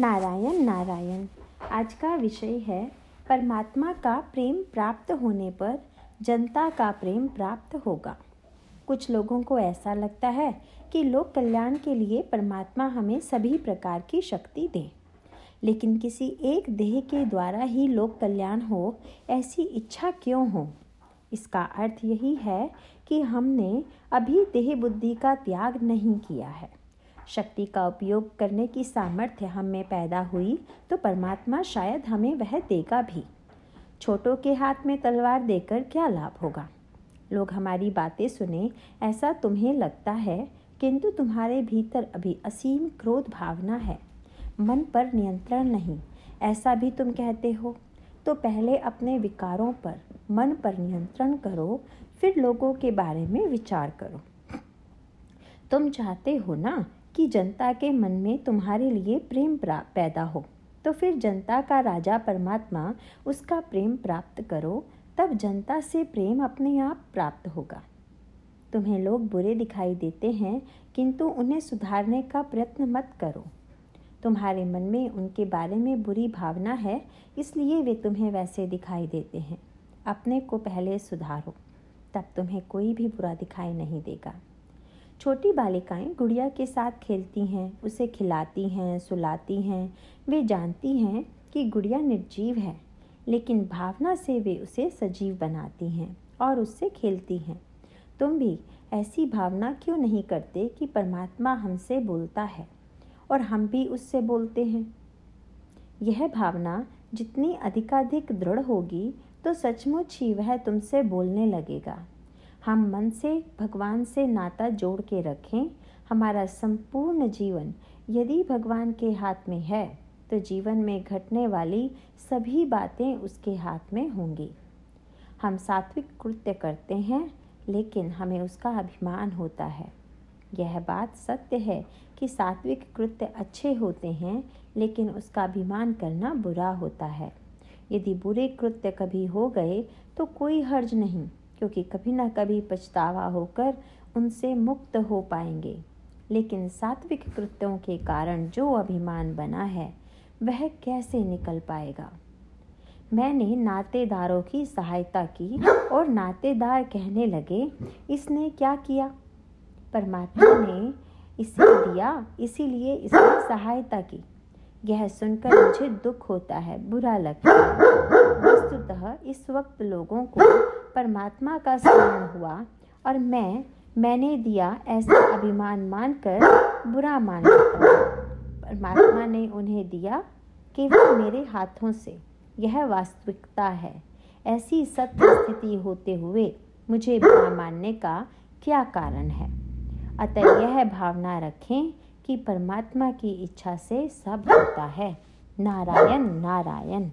नारायण नारायण। आज का विषय है, परमात्मा का प्रेम प्राप्त होने पर जनता का प्रेम प्राप्त होगा। कुछ लोगों को ऐसा लगता है कि लोक कल्याण के लिए परमात्मा हमें सभी प्रकार की शक्ति दे। लेकिन किसी एक देह के द्वारा ही लोक कल्याण हो, ऐसी इच्छा क्यों हो? इसका अर्थ यही है कि हमने अभी देह बुद्धि का त्याग नहीं किया है। शक्ति का उपयोग करने की सामर्थ्य हम में पैदा हुई तो परमात्मा शायद हमें वह देगा भी। छोटों के हाथ में तलवार देकर क्या लाभ होगा? लोग हमारी बातें सुने, ऐसा तुम्हें लगता है, किंतु तुम्हारे भीतर अभी असीम क्रोध भावना है। मन पर नियंत्रण नहीं, ऐसा भी तुम कहते हो। तो पहले अपने विकारों पर, मन पर नियंत्रण करो, फिर लोगों के बारे में विचार करो। तुम चाहते हो ना कि जनता के मन में तुम्हारे लिए प्रेम पैदा हो। तो फिर जनता का राजा परमात्मा उसका प्रेम प्राप्त करो, तब जनता से प्रेम अपने आप प्राप्त होगा। तुम्हें लोग बुरे दिखाई देते हैं, किंतु उन्हें सुधारने का प्रयत्न मत करो। तुम्हारे मन में उनके बारे में बुरी भावना है, इसलिए वे तुम्हें वैसे दिखाई देते हैं। अपने को पहले सुधारो, तब तुम्हें कोई भी बुरा दिखाई नहीं देगा। छोटी बालिकाएँ गुड़िया के साथ खेलती हैं, उसे खिलाती हैं, सुलाती हैं। वे जानती हैं कि गुड़िया निर्जीव है, लेकिन भावना से वे उसे सजीव बनाती हैं और उससे खेलती हैं। तुम भी ऐसी भावना क्यों नहीं करते कि परमात्मा हमसे बोलता है और हम भी उससे बोलते हैं? यह भावना जितनी अधिकाधिक दृढ़ होगी तो सचमुच ही वह तुमसे बोलने लगेगा। हम मन से, भगवान से नाता जोड़ के रखें। हमारा संपूर्ण जीवन यदि भगवान के हाथ में है तो जीवन में घटने वाली सभी बातें उसके हाथ में होंगी। हम सात्विक कृत्य करते हैं, लेकिन हमें उसका अभिमान होता है। यह बात सत्य है कि सात्विक कृत्य अच्छे होते हैं, लेकिन उसका अभिमान करना बुरा होता है। यदि बुरे कृत्य कभी हो गए तो कोई हर्ज नहीं। क्योंकि कभी ना कभी पछतावा होकर उनसे मुक्त हो पाएँगे। लेकिन सात्विक कृत्यों के कारण जो अभिमान बना है, वह कैसे निकल पाएगा? मैंने नातेदारों की सहायता की और नातेदार कहने लगे, इसने क्या किया? परमात्मा ने इसे दिया, इसीलिए इसने सहायता की। यह सुनकर मुझे दुख होता है, बुरा लगता है। वस्तुतः इस वक्त लोगों को परमात्मा का स्मरण हुआ और मैं, मैंने दिया ऐसा अभिमान मानकर बुरा मान परमात्मा ने उन्हें दिया केवल मेरे हाथों से। यह वास्तविकता है। ऐसी सत्य स्थिति होते हुए मुझे बुरा मानने का क्या कारण है? अतः यह भावना रखें कि परमात्मा की इच्छा से सब होता है। नारायण नारायण।